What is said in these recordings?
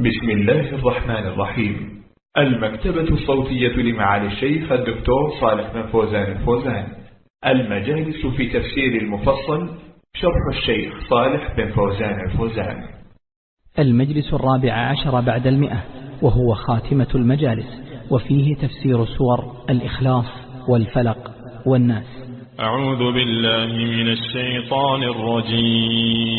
بسم الله الرحمن الرحيم. المكتبة الصوتية لمعالي الشيخ الدكتور صالح بن فوزان الفوزان. المجالس في تفسير المفصل شرح الشيخ صالح بن فوزان الفوزان. المجلس الرابع عشر بعد المئة وهو خاتمة المجالس وفيه تفسير سور الإخلاص والفلق والناس. أعوذ بالله من الشيطان الرجيم.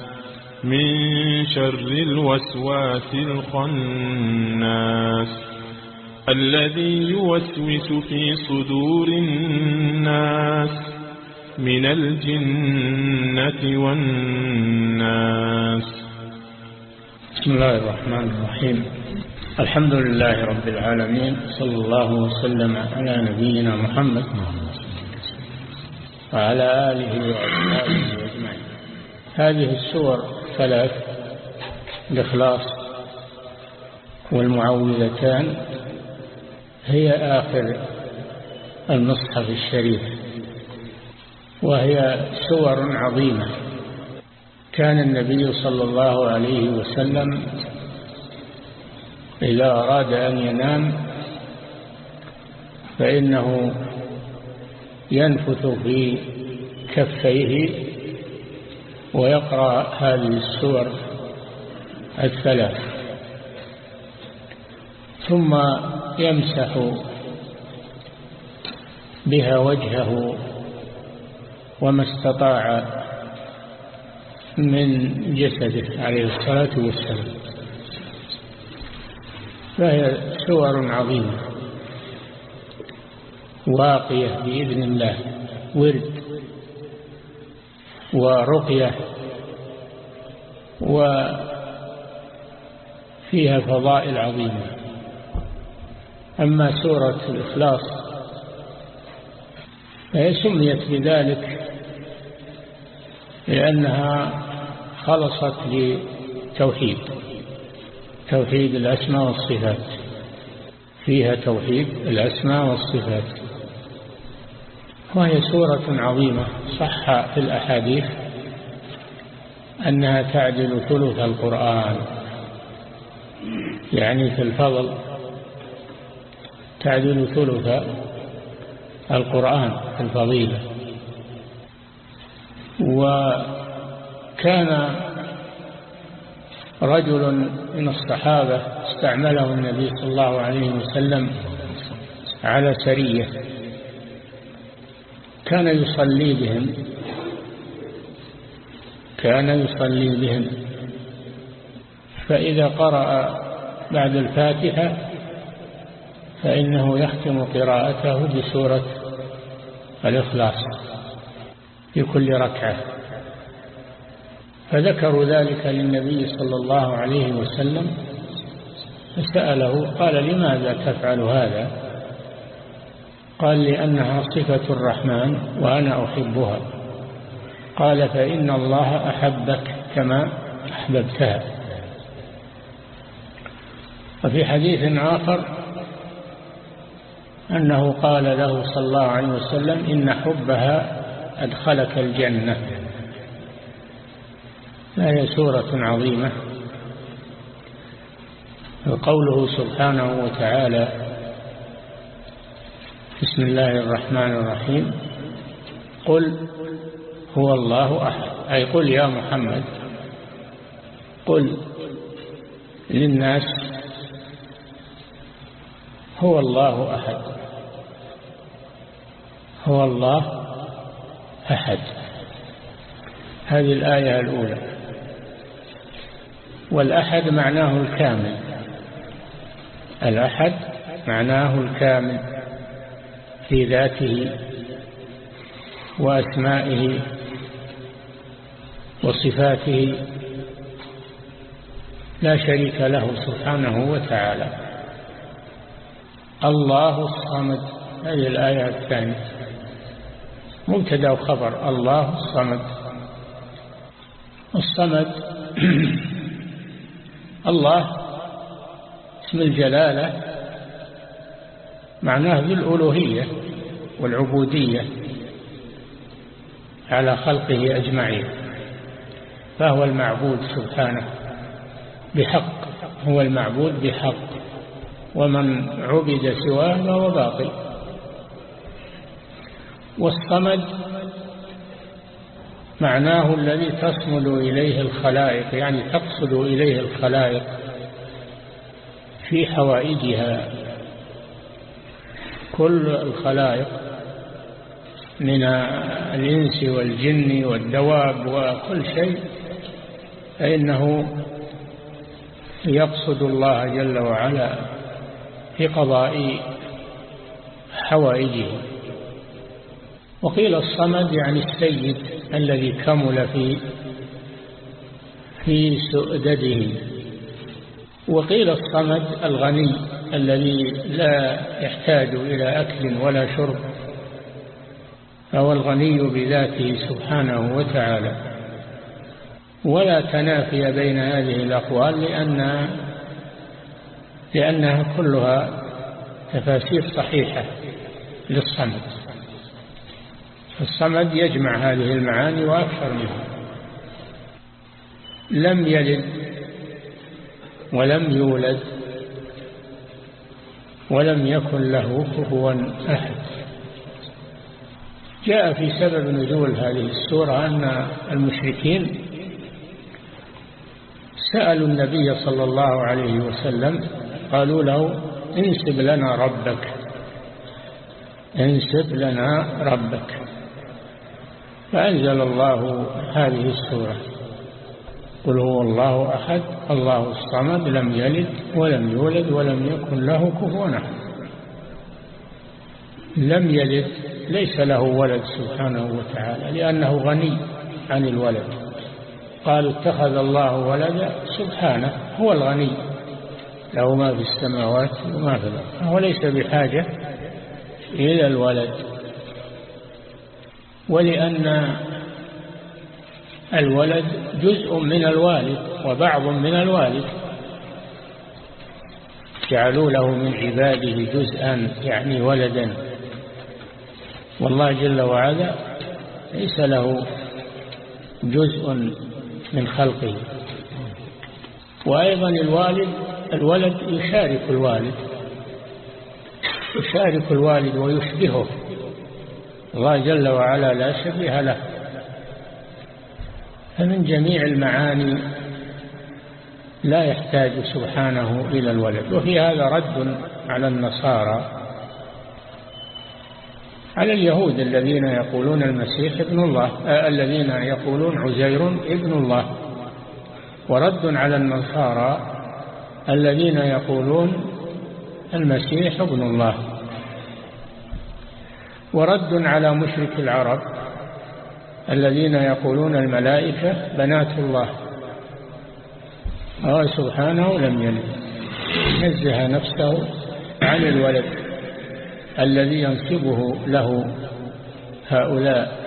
من شر الوسواس الخناس الذي يوسوس في صدور الناس من الجنة والناس. بسم الله الرحمن الرحيم. الحمد لله رب العالمين. صلى الله وسلم على نبينا محمد وعلى آله وأصحابه أجمعين. هذه السور ثلاث الإخلاص والمعوذتان هي آخر المصحف الشريف وهي سور عظيمة. كان النبي صلى الله عليه وسلم إذا أراد أن ينام فإنه ينفث في كفيه ويقرأ هذه السور الثلاث. ثم يمسح بها وجهه وما استطاع من جسده عليه الصلاة والسلام. فهي سور عظيمة واقية بإذن الله ورد ورقية وفيها فضائل عظيمة. أما سورة الإخلاص فهي سميت بذلك لأنها خلصت لتوحيد توحيد الأسماء والصفات. فيها توحيد الأسماء والصفات. وهي سورة عظيمة صح في الأحاديث أنها تعدل ثلث القرآن. يعني في الفضل تعدل ثلث القرآن في الفضيلة. وكان رجل من الصحابة استعمله النبي صلى الله عليه وسلم على سرية. كان يصلي بهم. كان يصلي بهم. فإذا قرأ بعد الفاتحة فإنه يختم قراءته بسورة الإخلاص في كل ركعة. فذكروا ذلك للنبي صلى الله عليه وسلم فسأله قال لماذا تفعل هذا؟ قال لأنها صفة الرحمن وأنا أحبها. قال فإن الله أحبك كما أحببتها. وفي حديث آخر أنه قال له صلى الله عليه وسلم إن حبها أدخلك الجنة. فهي سورة عظيمة. وقوله سبحانه وتعالى بسم الله الرحمن الرحيم. قل هو الله أحد. أي قل يا محمد. قل للناس هو الله أحد. هو الله أحد. هذه الآية الأولى. والأحد معناه الكامل. الأحد معناه الكامل. في ذاته وأسمائه وصفاته لا شريك له سبحانه وتعالى. الله الصمد. هذه الآية الثانية. مبتدا وخبر. الله الصمد. الصمد الله اسم الجلالة معناه بالألوهية والعبودية على خلقه أجمعين فهو المعبود سبحانه بحق هو المعبود بحق ومن عبد سواه فهو باطل. والصمد معناه الذي تصمد إليه الخلائق يعني تقصد إليه الخلائق في حوائجها. كل الخلائق من الإنس والجن والدواب وكل شيء فإنه يقصد الله جل وعلا في قضاء حوائجه. وقيل الصمد يعني السيد الذي كمل في في سؤدده. وقيل الصمد الغني الذي لا يحتاج إلى أكل ولا شرب. فهو الغني بذاته سبحانه وتعالى. ولا تنافي بين هذه الأقوال لأن لأنها كلها تفاسير صحيحة للصمد. الصمد يجمع هذه المعاني وأكثر منها. لم يلد ولم يولد ولم يكن له كفوا أحد. جاء في سبب نزول هذه السورة أن المشركين سألوا النبي صلى الله عليه وسلم قالوا له انسب لنا ربك انسب لنا ربك. فأنزل الله هذه السورة. قل هو الله أحد الله الصمد لم يلد ولم يولد ولم يكن له كفوا لم يلد ليس له ولد سبحانه وتعالى لأنه غني عن الولد. قالوا اتخذ الله ولدا سبحانه هو الغني. له ما في السماوات وما في الأرض. هو ليس بحاجة إلى الولد. ولأن الولد جزء من الوالد وبعض من الوالد. جعلوا له من عباده جزءا يعني ولدا. والله جل وعلا ليس له جزء من خلقه. وأيضا الوالد الولد يشارك الوالد يشارك الوالد ويشبهه. الله جل وعلا لا شبيه له. فمن جميع المعاني لا يحتاج سبحانه إلى الولد. وفي هذا رد على النصارى على اليهود الذين يقولون المسيح ابن الله آه الذين يقولون عزير ابن الله. ورد على النصارى الذين يقولون المسيح ابن الله. ورد على مشرك العرب الذين يقولون الملائكة بنات الله. الله سبحانه لم يلد نزه نفسه عن الولد. الذي ينصبه له هؤلاء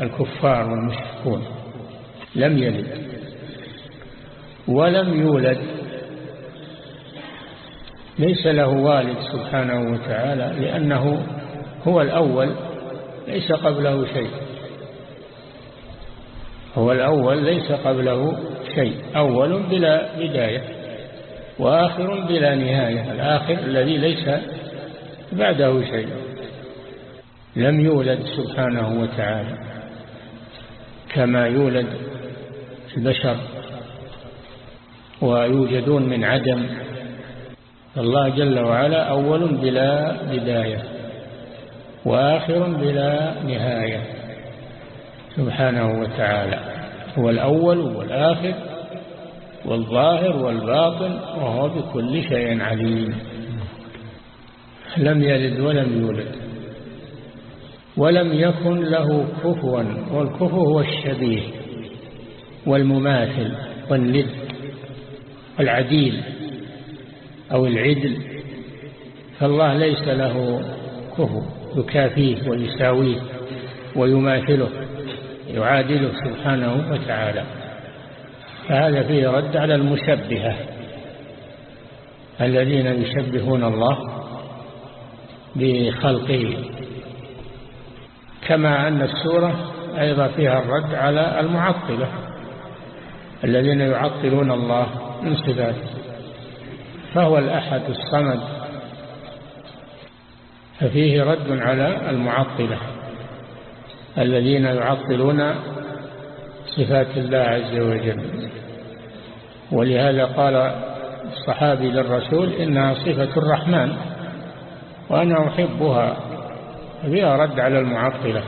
الكفار والمشركون. لم يلد. ولم يولد. ليس له والد سبحانه وتعالى لأنه هو الأول. ليس قبله شيء. هو الأول ليس قبله شيء. أول بلا بداية وآخر بلا نهاية. الآخر الذي ليس بعده شيء. لم يولد سبحانه وتعالى كما يولد البشر ويوجدون من عدم. الله جل وعلا أول بلا بداية وآخر بلا نهاية. سبحانه وتعالى هو الأول والآخر والظاهر والباطن وهو بكل شيء عليم. لم يلد ولم يولد. ولم يكن له كفوا والكفو هو الشبيه والمماثل والند العديل أو العدل. فالله ليس له كفو يكافيه ويساويه ويماثله يعادله سبحانه وتعالى. فهذا فيه رد على المشبهة الذين يشبهون الله بخلقه كما أن السورة أيضا فيها الرد على المعطلة الذين يعطلون الله من صفاته. فهو الأحد الصمد ففيه رد على المعطلة الذين يعطلون صفات الله عز وجل. ولهذا قال الصحابي للرسول إنها صفة الرحمن. وأنا أحبها. فيها رد على المعطلة.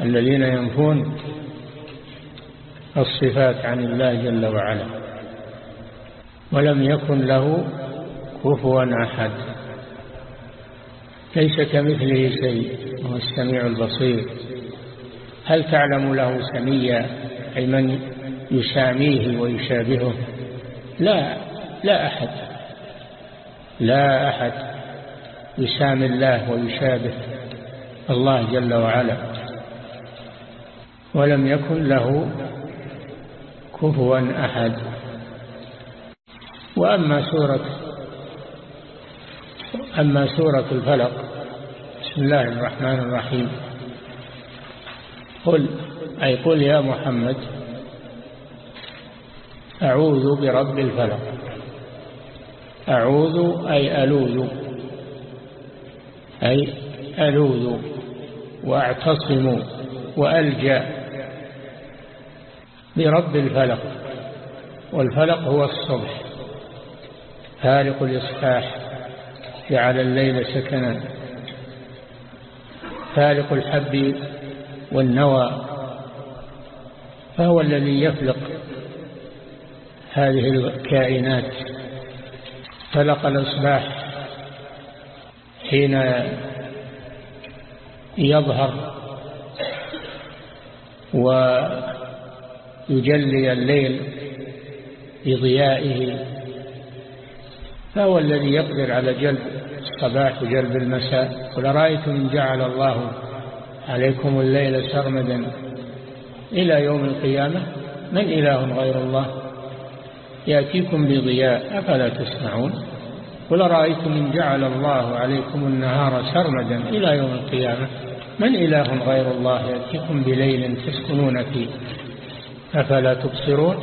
الذين ينفون الصفات عن الله جل وعلا. ولم يكن له كفوا أحد. ليس كمثله شيء هو السميع البصير. هل تعلم له سميا أي من يساميه ويشابهه؟ لا لا أحد. لا أحد. يسامي الله ويشابه الله جل وعلا ولم يكن له كفوا أحد. وأما سورة أما سورة الفلق بسم الله الرحمن الرحيم. قل أي قل يا محمد أعوذ برب الفلق. أعوذ أي ألوذ أي ألوذ وأعتصم وألجأ برب الفلق والفلق هو الصبح فارق الإصحاح جعل الليل سكنا فارق الحب والنوى فهو الذي يفلق هذه الكائنات فلق الإصباح حين يظهر ويجلي الليل بضيائه فهو الذي يقدر على جلب الصباح وجلب المساء. قل رأيتم إن جعل الله عليكم الليل سرمدا إلى يوم القيامة؟ من إله غير الله؟ يأتيكم بضياء أفلا تسمعون؟ قل رأيتم إن جعل الله عليكم النهار سرمدا إلى يوم القيامة؟ من إله غير الله يأتيكم بليل تسكنون فيه؟ أفلا تبصرون؟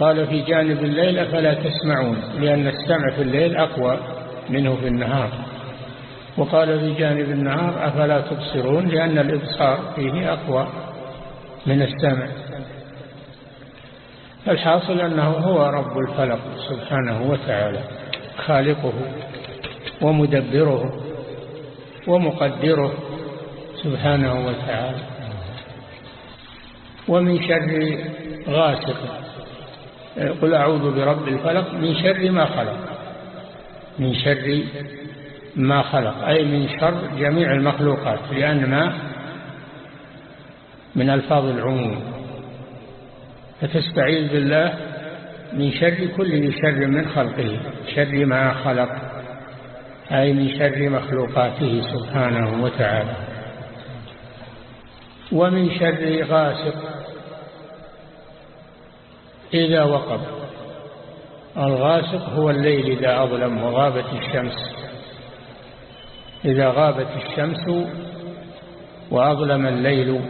قال في جانب الليل أفلا تسمعون لأن السمع في الليل أقوى منه في النهار. وقال في جانب النهار أفلا تبصرون لأن الإبصار فيه أقوى من السمع. الحاصل أنه هو رب الفلق سبحانه وتعالى. خالقه ومدبره ومقدره سبحانه وتعالى. ومن شر غاسق قل أعوذ برب الفلق من شر ما خلق. من شر ما خلق أي من شر جميع المخلوقات لأن ما؟ من ألفاظ العموم. فتستعيذ بالله؟ من شر كل شر من خلقه شر ما خلق أي من شر مخلوقاته سبحانه وتعالى. ومن شر غاسق إذا وقب. الغاسق هو الليل إذا أظلم وغابت الشمس. إذا غابت الشمس وأظلم الليل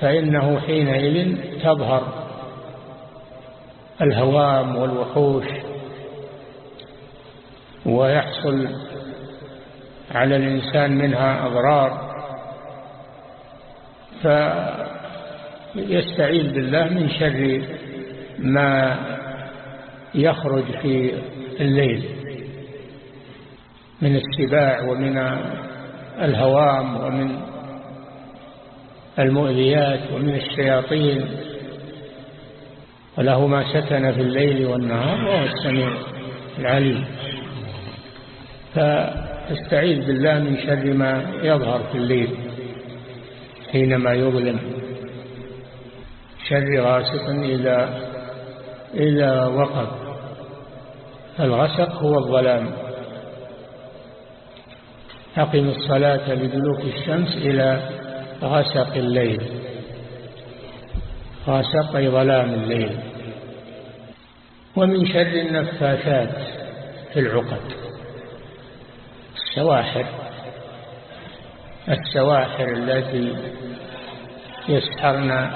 فإنه حينئذ تظهر. الهوام والوحوش ويحصل على الإنسان منها أضرار. فيستعيذ بالله من شر ما يخرج في الليل من السباع ومن الهوام ومن المؤذيات ومن الشياطين. وله ما سكن في الليل والنهار وهو السميع العليم. فاستعيذ بالله من شر ما يظهر في الليل حينما يظلم. شر غاسق إذا إذا وقب. الغسق هو الظلام. أقم الصلاة لدلوك الشمس إلى غسق الليل. غسق أي ظلام الليل. ومن شر النفاثات في العقد. السواحر. السواحر التي يسحرن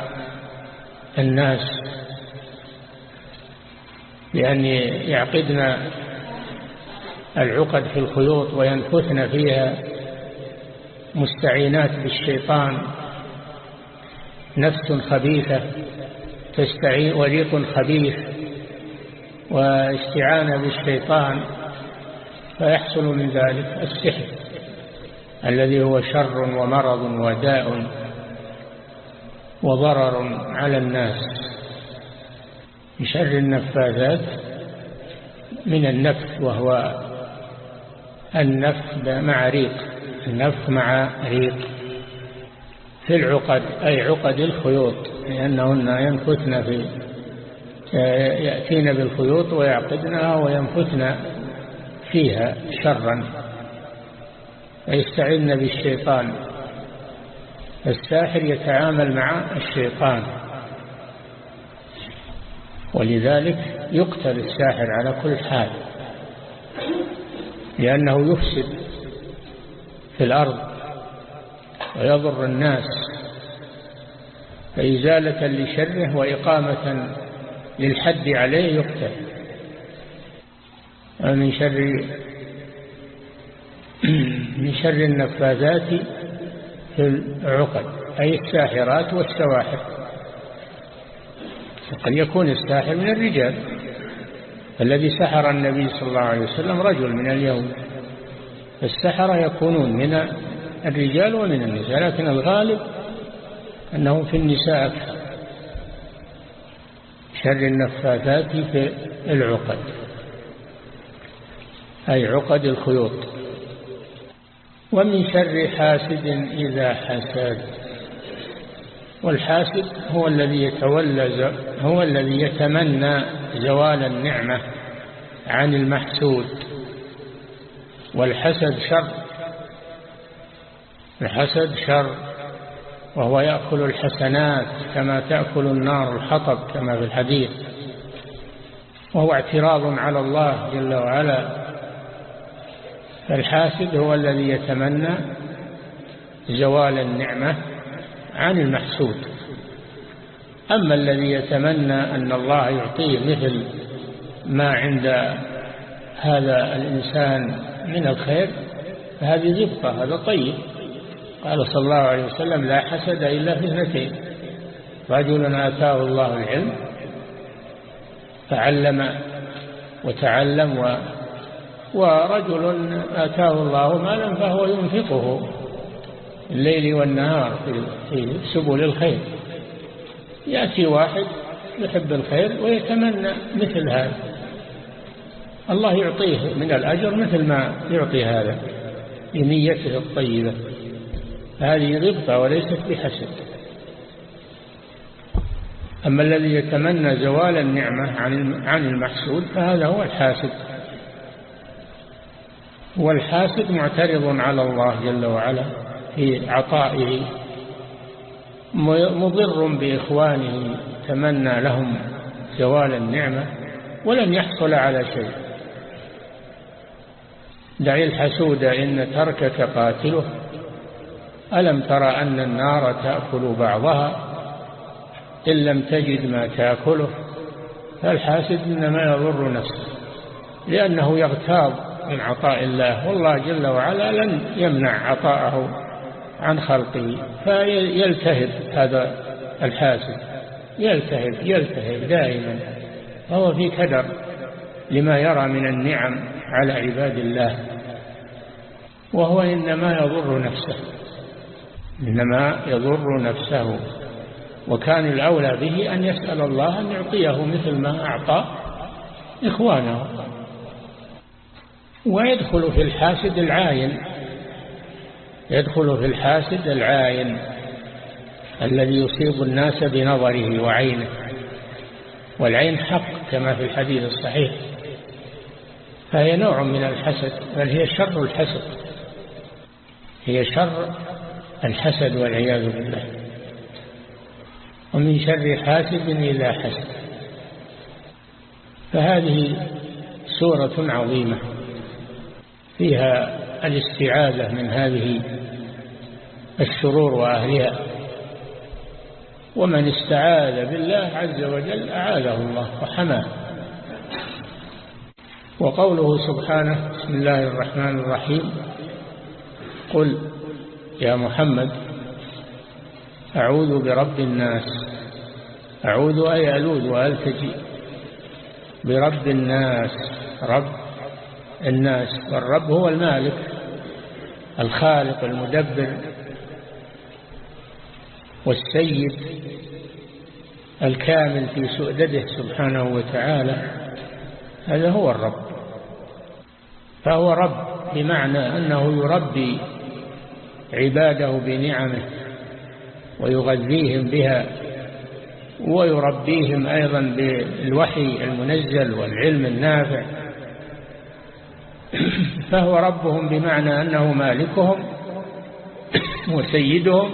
الناس بأن يعقدن العقد في الخيوط وينفثن فيها مستعينات بالشيطان نفس خبيثة تستعين وريق خبيث واستعانة بالشيطان فيحصل من ذلك السحر الذي هو شر ومرض وداء وضرر على الناس. بشر النفاذات من النفث وهو النفث مع ريق النفث مع ريق. في العقد أي عقد الخيوط لأنهن ينفثن في يأتين بالخيوط ويعقدنها وينفثن فيها شرا ويستعن بالشيطان. الساحر يتعامل مع الشيطان ولذلك يقتل الساحر على كل حال لأنه يفسد في الأرض. ويضر الناس فإزالة لشره وإقامة للحد عليه يقتل. ومن شر من شر النفاذات في العقد أي الساحرات والسواحر. قد يكون الساحر من الرجال. الذي سحر النبي صلى الله عليه وسلم رجل من اليهود. السحرة يكونون من الرجال ومن النساء لكن الغالب أنهم في النساء أكثر. شر النفاثات في العقد أي عقد الخيوط. ومن شر حاسد إذا حسد والحاسد هو الذي يتولى هو الذي يتمنى زوال النعمة عن المحسود. والحسد شر الحسد شر وهو يأكل الحسنات كما تأكل النار الحطب كما في الحديث. وهو اعتراض على الله جل وعلا. فالحاسد هو الذي يتمنى زوال النعمة عن المحسود. أما الذي يتمنى أن الله يعطيه مثل ما عند هذا الإنسان من الخير فهذه ذبقة هذا طيب. قال صلى الله عليه وسلم لا حسد إلا في اثنتين. رجل آتاه الله العلم فعلم وتعلم و ورجل آتاه الله مالا فهو ينفقه الليل والنهار في سبل الخير. يأتي واحد يحب الخير ويتمنى مثل هذا. الله يعطيه من الأجر مثل ما يعطي هذا بنيته الطيبة. هذه غبطة وليست بحسد. أما الذي يتمنى زوال النعمة عن المحسود فهذا هو الحاسد. والحاسد معترض على الله جل وعلا في عطائه مضر بإخوانه تمنى لهم زوال النعمة ولن يحصل على شيء. دع الحسود إن تركك قاتله. ألم ترى أن النار تأكل بعضها؟ إن لم تجد ما تأكله فالحاسد إنما يضر نفسه لأنه يغتاظ من عطاء الله والله جل وعلا لن يمنع عطاءه عن خلقه فيلتهب هذا الحاسد يلتهب يلتهب دائما فهو في كدر لما يرى من النعم على عباد الله وهو إنما يضر نفسه. إنما يضر نفسه وكان الأولى به أن يسأل الله أن يعطيه مثل ما أعطى إخوانه. ويدخل في الحاسد العاين يدخل في الحاسد العاين الذي يصيب الناس بنظره وعينه والعين حق كما في الحديث الصحيح. فهي نوع من الحسد بل هي شر الحسد هي شر الحسد والعياذ بالله. ومن شر حاسد إذا حسد. فهذه سورة عظيمة. فيها الاستعاذة من هذه الشرور وأهلها. ومن استعاذ بالله عز وجل أعاذه الله وحماه. وقوله سبحانه بسم الله الرحمن الرحيم. قل يا محمد أعوذ برب الناس أعوذ أي ألوذ وألتجي. برب الناس رب الناس والرب هو المالك الخالق المدبر والسيد الكامل في سؤدده سبحانه وتعالى. هذا هو الرب. فهو رب بمعنى أنه يربي عباده بنعمه ويغذيهم بها ويربيهم أيضا بالوحي المنزل والعلم النافع. فهو ربهم بمعنى أنه مالكهم وسيدهم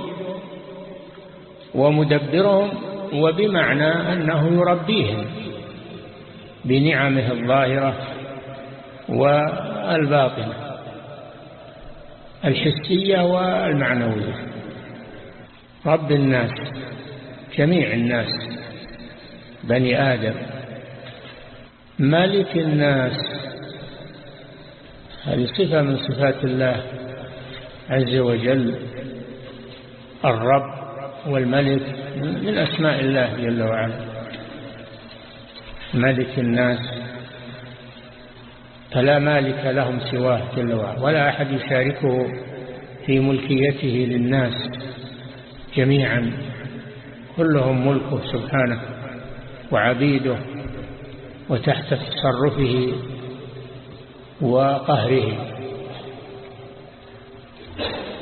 ومدبرهم وبمعنى أنه يربيهم بنعمه الظاهرة والباطنة. الحسية والمعنوية. رب الناس جميع الناس بني آدم ملك الناس. هذه صفة من صفات الله عز وجل. الرب والملك من أسماء الله جل وعلا. ملك الناس فلا مالك لهم سواه جل وعلا. ولا أحد يشاركه في ملكيته للناس جميعا. كلهم ملكه سبحانه وعبيده وتحت تصرفه وقهره.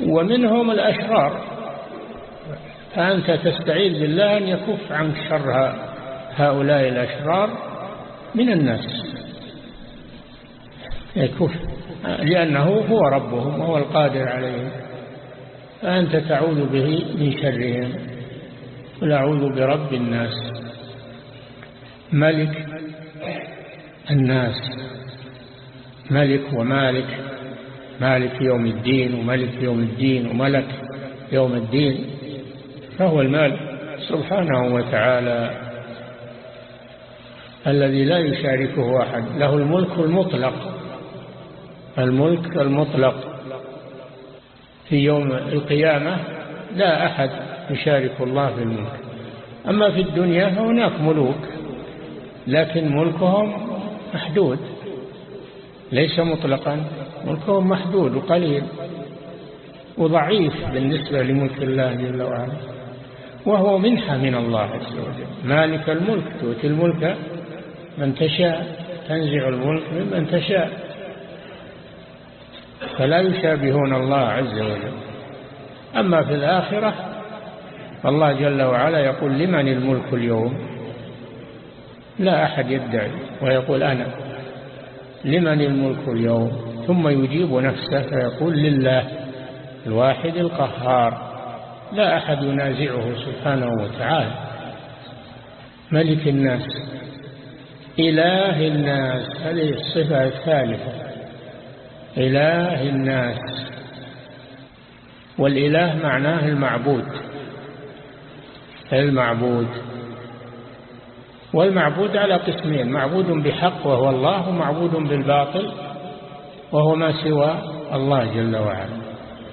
ومنهم الأشرار. فأنت تستعيذ بالله أن يكف عنك شر هؤلاء الأشرار من الناس. يكف لأنه هو ربهم وهو القادر عليهم. فأنت تعوذ به من شرهم قل أعوذ برب الناس ملك الناس ملك ومالك مالك يوم الدين وملك يوم الدين وملك يوم الدين. فهو المالك سبحانه وتعالى الذي لا يشاركه أحد له الملك المطلق. الملك المطلق في يوم القيامة لا أحد يشارك الله في الملك. أما في الدنيا فهناك ملوك لكن ملكهم محدود ليس مطلقا ملكهم محدود وقليل وضعيف بالنسبة لملك الله جل وعلا. وهو منحة من الله عز وجل. مالك الملك تؤتي الملك من تشاء تنزع الملك ممن تشاء. فلا يشابهون الله عز وجل. أما في الآخرة فالله جل وعلا يقول لمن الملك اليوم؟ لا أحد يدعي ويقول أنا. لمن الملك اليوم؟ ثم يجيب نفسه فيقول لله الواحد القهار. لا أحد ينازعه سبحانه وتعالى. ملك الناس إله الناس هذه الصفة الثالثة. إله الناس. والإله معناه المعبود. المعبود. والمعبود على قسمين معبود بحق وهو الله ومعبود بالباطل وهو ما سوى الله جل وعلا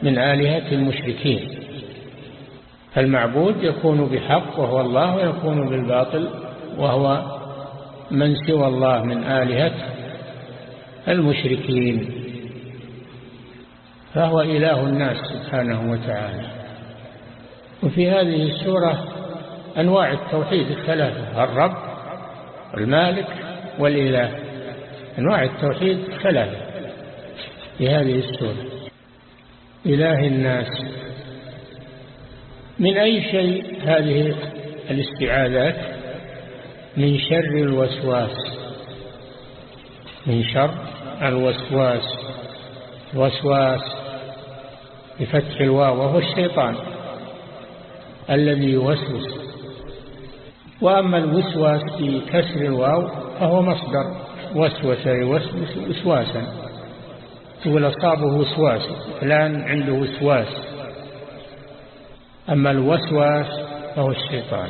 من آلهة المشركين. فالمعبود يكون بحق وهو الله ويكون بالباطل وهو من سوى الله من آلهة المشركين. فهو إله الناس سبحانه وتعالى. وفي هذه السورة أنواع التوحيد الثلاثة الرب المالك والإله. أنواع التوحيد ثلاثة في هذه السورة. إله الناس. من أي شيء هذه الاستعاذات؟ من شر الوسواس. من شر الوسواس. وسواس. بفتح الواو وهو الشيطان الذي يوسوس. وأما الوسواس في كسر الواو فهو مصدر. وسوس يوسوس وسواسا. تقول أصابه وسواس فلان عنده وسواس. أما الوسواس فهو الشيطان.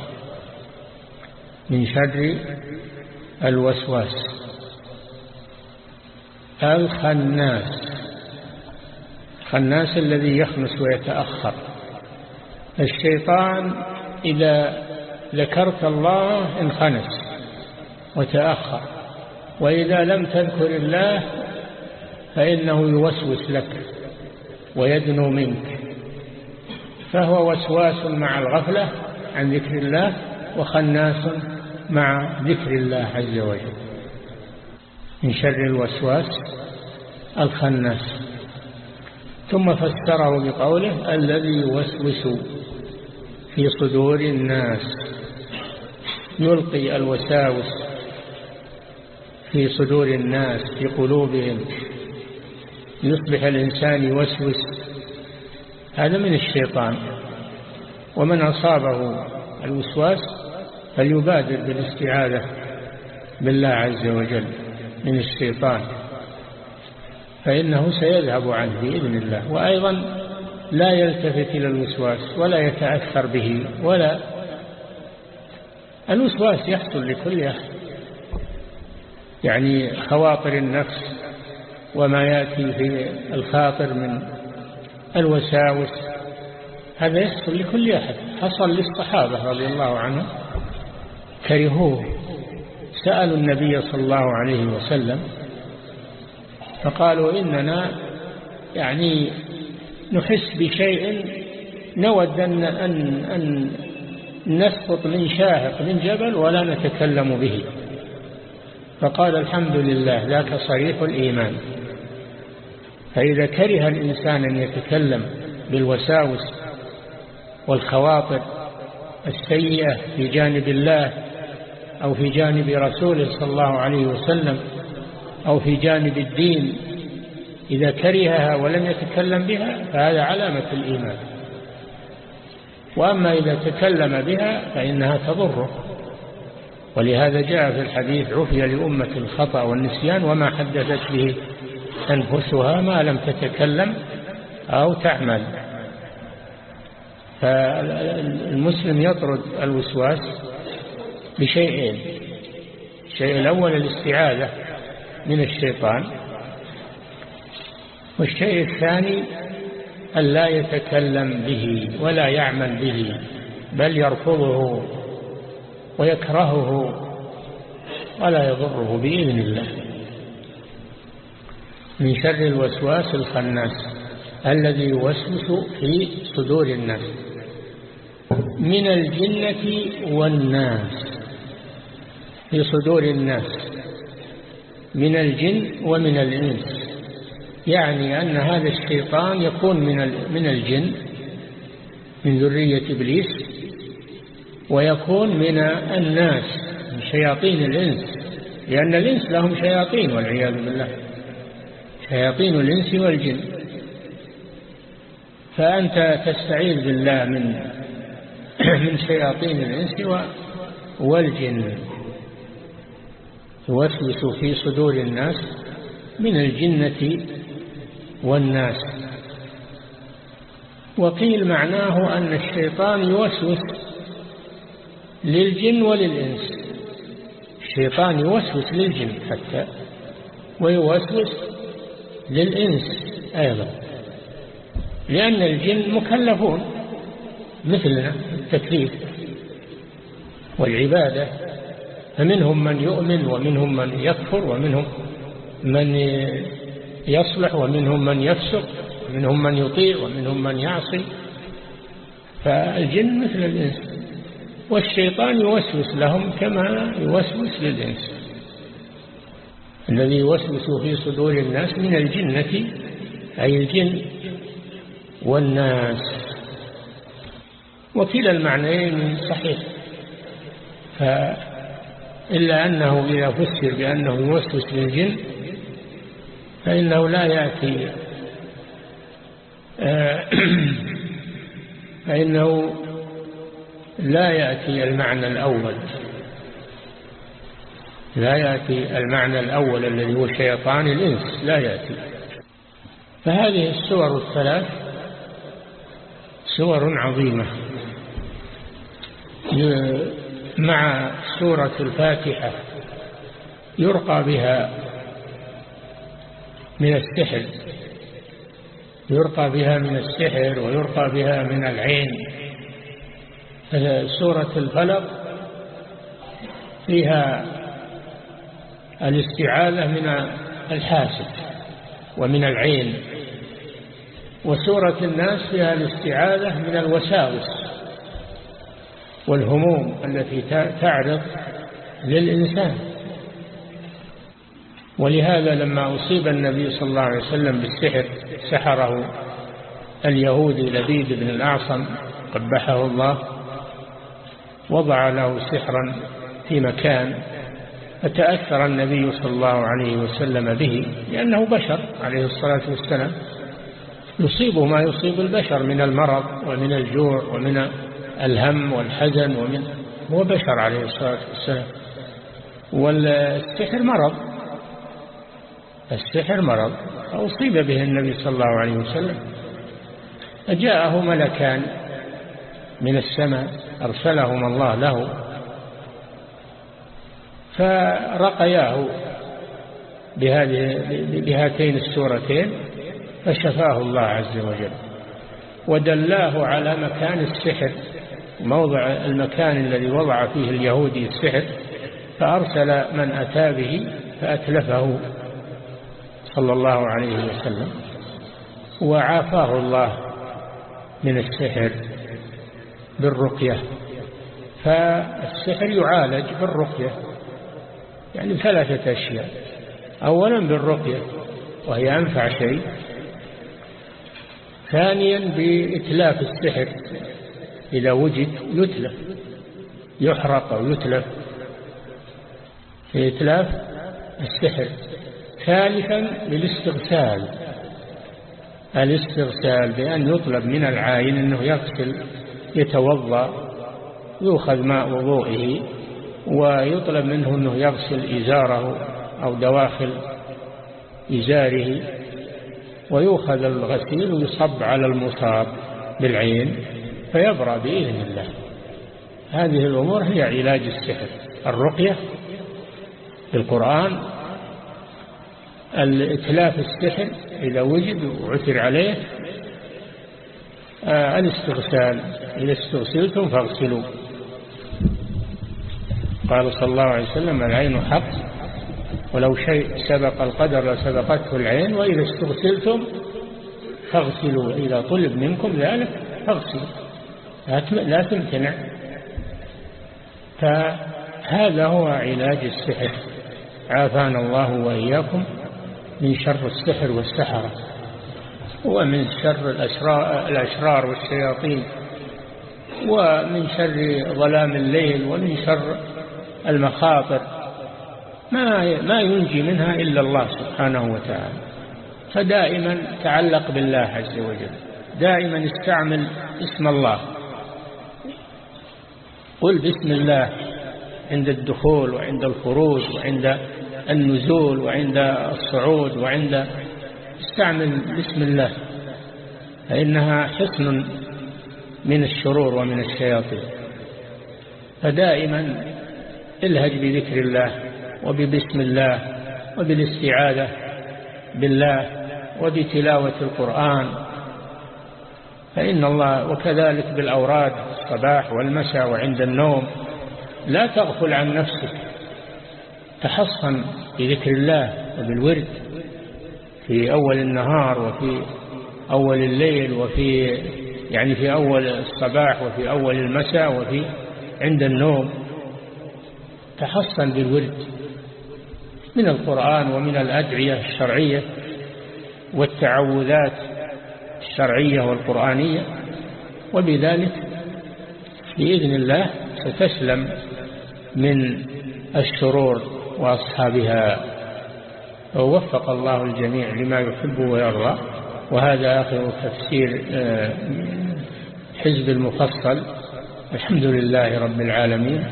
من شر الوسواس. الخناس. الخناس الذي يخنس ويتأخر. الشيطان إذا ذكرت الله انخنس وتأخر وإذا لم تذكر الله فإنه يوسوس لك ويدنو منك. فهو وسواس مع الغفلة عن ذكر الله وخناس مع ذكر الله عز وجل. من شر الوسواس الخناس. ثم فسره بقوله الذي يوسوس في صدور الناس. يلقي الوساوس في صدور الناس في قلوبهم. يصبح الإنسان يوسوس. هذا من الشيطان. ومن أصابه الوسواس فليبادر بالاستعاذة بالله عز وجل من الشيطان. فإنه سيذهب عنه بإذن الله. وأيضا لا يلتفت إلى الوسواس ولا يتأثر به ولا الوسواس يحصل لكل أحد يعني خواطر النفس وما يأتي في الخاطر من الوساوس هذا يحصل لكل أحد. حصل للصحابة رضي الله عنهم كرهوه. سألوا النبي صلى الله عليه وسلم فقالوا إننا يعني نحس بشيء نود أن, أن, أن نسقط من شاهق من جبل ولا نتكلم به. فقال الحمد لله ذاك صريح الإيمان. فإذا كره الإنسان أن يتكلم بالوساوس والخواطر السيئة في جانب الله أو في جانب رسوله صلى الله عليه وسلم أو في جانب الدين إذا كرهها ولم يتكلم بها فهذا علامة الإيمان. وأما إذا تكلم بها فإنها تضره. ولهذا جاء في الحديث عفي لأمة الخطأ والنسيان وما حدثت به أنفسها ما لم تتكلم أو تعمل. فالمسلم يطرد الوسواس بشيئين. الشيء الأول الاستعاذة. من الشيطان. والشيء الثاني أن لا يتكلم به ولا يعمل به بل يرفضه ويكرهه ولا يضره بإذن الله. من شر الوسواس الخناس الذي يوسوس في صدور الناس. من الجنة والناس في صدور الناس. من الجن ومن الإنس. يعني أن هذا الشيطان يكون من من الجن من ذرية إبليس ويكون من الناس من شياطين الإنس. لأن الإنس لهم شياطين والعياذ بالله. شياطين الإنس والجن. فأنت تستعيذ بالله من من شياطين الإنس والجن. توسوس في صدور الناس من الجنة والناس. وقيل معناه أن الشيطان يوسوس للجن وللإنس. الشيطان يوسوس للجن حتى ويوسوس للإنس أيضا. لأن الجن مكلفون مثلنا التكليف والعبادة. فمنهم من يؤمن ومنهم من يكفر ومنهم من يصلح ومنهم من يفسق ومنهم من يطيع ومنهم من يعصي. فالجن مثل الإنس والشيطان يوسوس لهم كما يوسوس للإنس. الذي يوسوس في صدور الناس من الجنة أي الجن والناس. وكلا المعنيين صحيح. إلا أنه إذا فسر بأنه يوسوس للجن فإنه لا يأتي آه، فإنه لا يأتي المعنى الأول. لا يأتي المعنى الأول الذي هو شيطان الإنس لا يأتي. فهذه السور الثلاث سور عظيمة. مع سورة الفاتحة يرقى بها من السحر يرقى بها من السحر ويرقى بها من العين. سورة الفلق فيها الاستعاذة من الحاسد ومن العين وسورة الناس فيها الاستعاذة من الوساوس. والهموم التي تعرض للإنسان. ولهذا لما أصيب النبي صلى الله عليه وسلم بالسحر سحره اليهودي لبيد بن الأعصم قبحه الله وضع له سحرا في مكان فتأثر النبي صلى الله عليه وسلم به لأنه بشر عليه الصلاة والسلام. يصيبه ما يصيب البشر من المرض ومن الجوع ومن الهم والحزن ومن هو بشر عليه الصلاة والسلام. والسحر مرض. السحر مرض. أصيب به النبي صلى الله عليه وسلم. فجاءه ملكان من السماء أرسلهما الله له. فرقياه بهذه بهاتين السورتين فشفاه الله عز وجل. ودلاه على مكان السحر. موضع المكان الذي وضع فيه اليهودي السحر فأرسل من أتى به فأتلفه صلى الله عليه وسلم وعافاه الله من السحر بالرقية. فالسحر يعالج بالرقية يعني ثلاثة أشياء. أولا بالرقية وهي أنفع شيء. ثانيا بإتلاف السحر. إذا وجد يتلف يحرق أو يتلف. في إتلاف السحر. ثالثا بالاستغسال الاستغسال بأن يطلب من العاين أنه يغسل يتوضأ يؤخذ ماء وضوئه ويطلب منه أنه يغسل إزاره أو دواخل إزاره ويؤخذ الغسيل ويصب على المصاب بالعين. فيبرأ بإذن الله. هذه الأمور هي علاج السحر. الرقية بالقرآن الإتلاف السحر إذا وجد وعثر عليه آه الاستغسال. إذا استغسلتم فاغسلوا. قال صلى الله عليه وسلم العين حق ولو شيء سبق القدر لسبقته العين وإذا استغسلتم فاغسلوا. إذا طلب منكم ذلك فاغسلوا. لا تمتنع. فهذا هو علاج السحر. عافانا الله وإياكم من شر السحر والسحرة. ومن شر الأشرار والشياطين. ومن شر ظلام الليل ومن شر المخاطر. ما ما ينجي منها إلا الله سبحانه وتعالى. فدائما تعلق بالله عز وجل. دائما استعمل اسم الله. قل بسم الله. عند الدخول وعند الخروج وعند النزول وعند الصعود وعند استعمل بسم الله. فإنها حصن من الشرور ومن الشياطين. فدائما الهج بذكر الله وببسم الله وبالاستعاذة بالله وبتلاوة القرآن فإن الله وكذلك بالأوراد الصباح والمساء وعند النوم لا تغفل عن نفسك. تحصن بذكر الله وبالورد في أول النهار وفي أول الليل وفي يعني في أول الصباح وفي أول المساء وفي عند النوم. تحصن بالورد من القرآن ومن الأدعية الشرعية والتعوذات الشرعية والقرآنية وبذلك بإذن الله ستسلم من الشرور وأصحابها. ووفق الله الجميع لما يحب ويرضى. وهذا آخر تفسير آه، حزب المفصل. الحمد لله رب العالمين.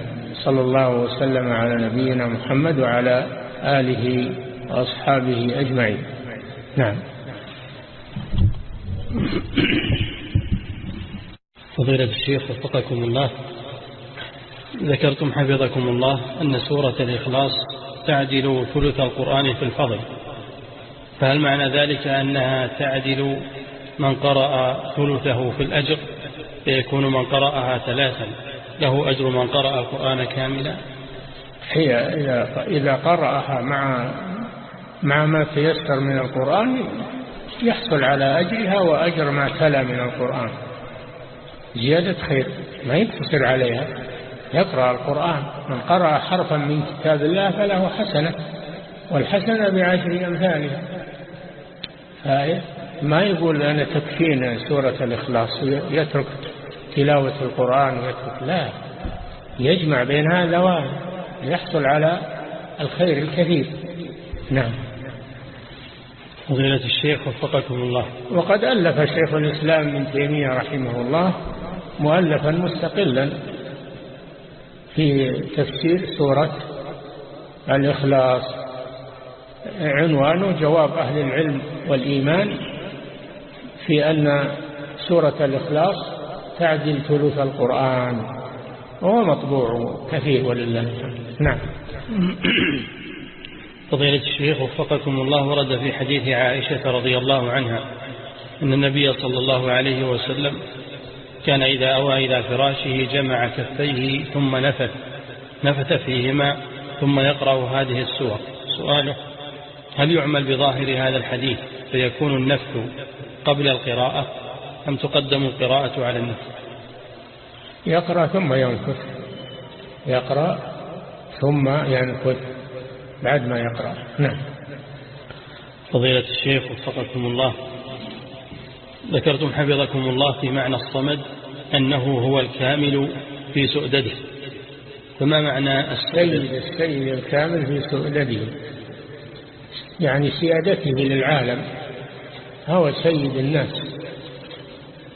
صلى الله وسلم على نبينا محمد وعلى آله وأصحابه أجمعين. نعم. فضيلة الشيخ وفقكم الله ذكرتم حفظكم الله أن سورة الإخلاص تعدل ثلث القرآن في الفضل. فهل معنى ذلك أنها تعدل من قرأ ثلثه في الأجر؟ فيكون من قرأها ثلاثا. له أجر من قرأ القرآن كاملا؟ هي إذا قرأها مع مع ما تيسر من القرآن يحصل على أجرها وأجر ما تلا من القرآن. زيادة خير ما ينتصر عليها يقرأ القرآن. من قرأ حرفا من كتاب الله فله حسنة والحسنة بعشر أمثالها. ما يقول أنا تكفينا سورة الإخلاص يترك تلاوة القرآن ويترك لا. يجمع بين هذا يحصل على الخير الكثير. نعم. فضيلة الشيخ وفقكم الله. وقد ألف شيخ الإسلام من تيمية رحمه الله مؤلفا مستقلا في تفسير سورة الإخلاص. عنوانه جواب أهل العلم والإيمان في أن سورة الإخلاص تعدل ثلث القرآن. وهو مطبوع كثير ولله نعم. فضيلة الشيخ وفقكم الله ورد في حديث عائشة رضي الله عنها أن النبي صلى الله عليه وسلم كان إذا أوى إلى فراشه جمع كفيه ثم نفث نفث فيهما ثم يقرأ هذه السور. سؤاله هل يعمل بظاهر هذا الحديث فيكون النفث قبل القراءة أم تقدم القراءة على النفث؟ يقرأ ثم ينفث يقرأ ثم ينفث. بعد ما يقرأ. نعم. فضيلة الشيخ وفقكم الله. ذكرتم حفظكم الله في معنى الصمد أنه هو الكامل في سؤدده. فما معنى السيد السيد الكامل في سؤدده. يعني سيادته للعالم. هو سيد الناس.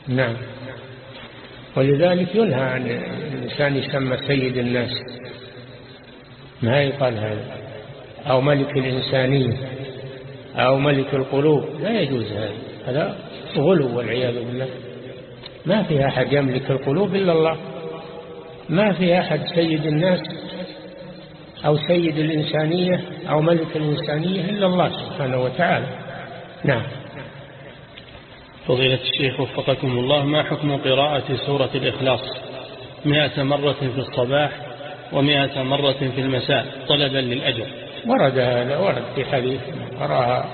نعم. ولذلك ينهى عن الإنسان يسمى سيد الناس. ما يقال هذا؟ أو ملك الإنسانية أو ملك القلوب لا يجوز هذا. هذا غلو والعياذ بالله. ما في أحد يملك القلوب إلا الله. ما في أحد سيد الناس أو سيد الإنسانية أو ملك الإنسانية إلا الله سبحانه وتعالى. نعم. فضيلة الشيخ وفقكم الله ما حكم قراءة سورة الإخلاص؟ مئة مرة في الصباح ومئة مرة في المساء طلبا للأجر. ورد هذا ورد في حديث قرأها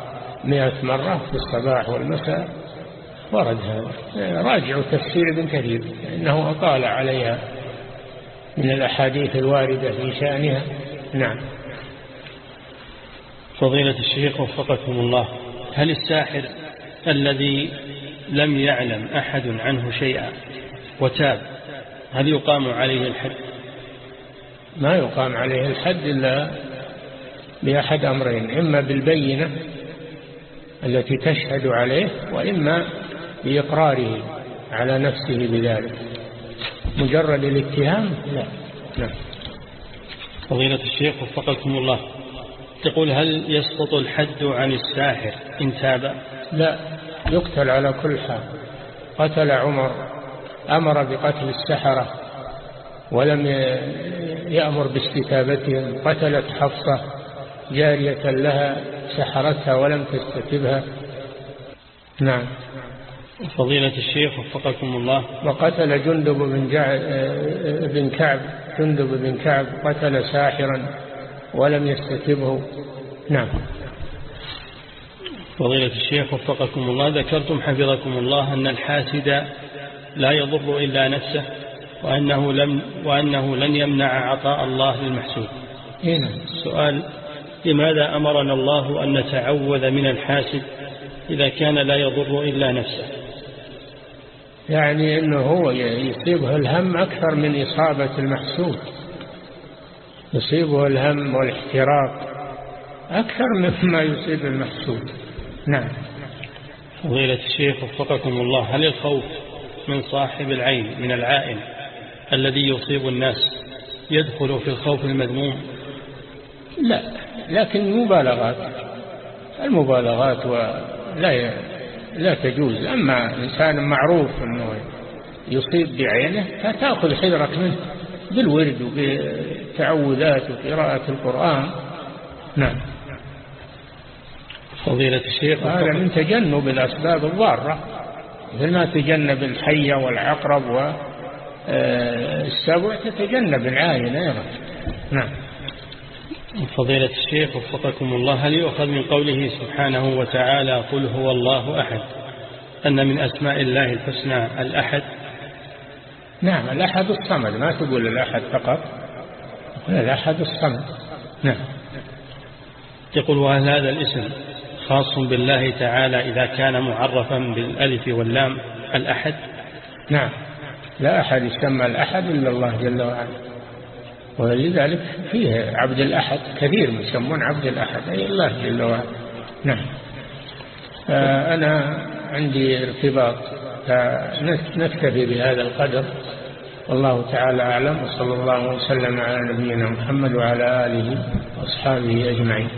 مئة مرة في الصباح والمساء ورد هذا. راجعوا تفسير ابن كثير إنه أطال عليها من الأحاديث الواردة في شأنها. نعم. فضيلة الشيخ وفقكم الله. هل الساحر الذي لم يعلم أحد عنه شيئا وتاب هل يقام عليه الحد؟ ما يقام عليه الحد إلا بأحد أمرين إما بالبينة التي تشهد عليه وإما بإقراره على نفسه بذلك. مجرد الاتهام؟ لا. نعم. فضيلة الشيخ وفقكم الله. تقول هل يسقط الحد عن الساحر إن تاب؟ لا. يقتل على كل حال. قتل عمر أمر بقتل السحرة ولم يأمر باستتابتهم. قتلت حفصة. جارية لها سحرتها ولم تستتبها. نعم. فضيلة الشيخ وفقكم الله. وقتل جندب بن, جع... بن كعب جندب بن كعب قتل ساحرا ولم يستتبه. نعم. فضيلة الشيخ وفقكم الله. ذكرتم حفظكم الله أن الحاسد لا يضر إلا نفسه وأنه, لم وأنه لن يمنع عطاء الله للمحسود. هنا نعم. السؤال لماذا أمرنا الله أن نتعوذ من الحاسد إذا كان لا يضر إلا نفسه؟ يعني أنه هو يصيبه الهم أكثر من إصابة المحسود. يصيبه الهم والاحتراق أكثر مما يصيب المحسود. نعم. فضيلة الشيخ وفقكم الله هل الخوف من صاحب العين من العائن الذي يصيب الناس يدخل في الخوف المذموم؟ لا لكن مبالغات المبالغات ولا لا تجوز. أما إنسان معروف أنه يصيب بعينه فتأخذ حذرك منه بالورد وبالتعوذات وقراءة القرآن. نعم. فضيلة الشيخ هذا من تجنب الأسباب الضارة مثل ما تجنب الحية والعقرب والسبع تتجنب العاين أيضا نعم. فضيلة الشيخ وفقكم الله هل يؤخذ من قوله سبحانه وتعالى قل هو الله أحد؟ أن من أسماء الله الحسنى الأحد؟ نعم الأحد الصمد. ما تقول الأحد فقط؟ الأحد الصمد. نعم. يقول وهل هذا الاسم خاص بالله تعالى إذا كان معرفا بالألف واللام الأحد؟ نعم. لا أحد يسمى الأحد إلا الله جل وعلا. ولذلك فيه عبد الأحد كثير يسمون عبد الأحد أي الله جل وعلا. نعم. أنا عندي ارتباط فنكتفي بهذا القدر. والله تعالى أعلم وصلى الله وسلم على نبينا محمد وعلى آله وأصحابه أجمعين.